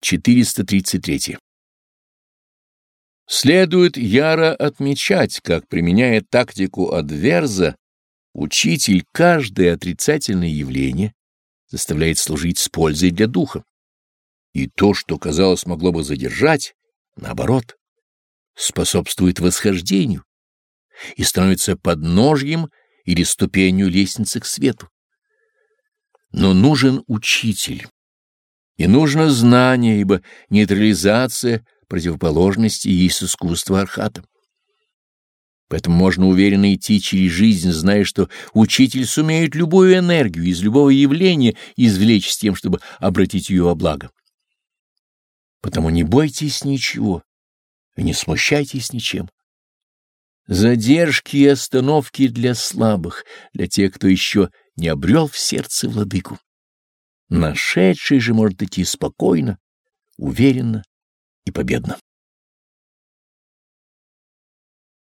433. Следует яро отмечать, как, применяя тактику адверза, учитель каждое отрицательное явление заставляет служить с пользой для духа. И то, что, казалось, могло бы задержать, наоборот, способствует восхождению и становится подножьем или ступенью лестницы к свету. Но нужен учитель, и нужно знание, ибо нейтрализация противоположности есть искусство архата. Поэтому можно уверенно идти через жизнь, зная, что учитель сумеет любую энергию из любого явления извлечь с тем, чтобы обратить ее во благо. Потому не бойтесь ничего и не смущайтесь ничем. Задержки и остановки для слабых, для тех, кто еще не обрел в сердце владыку. Нашедший же может идти спокойно, уверенно и победно.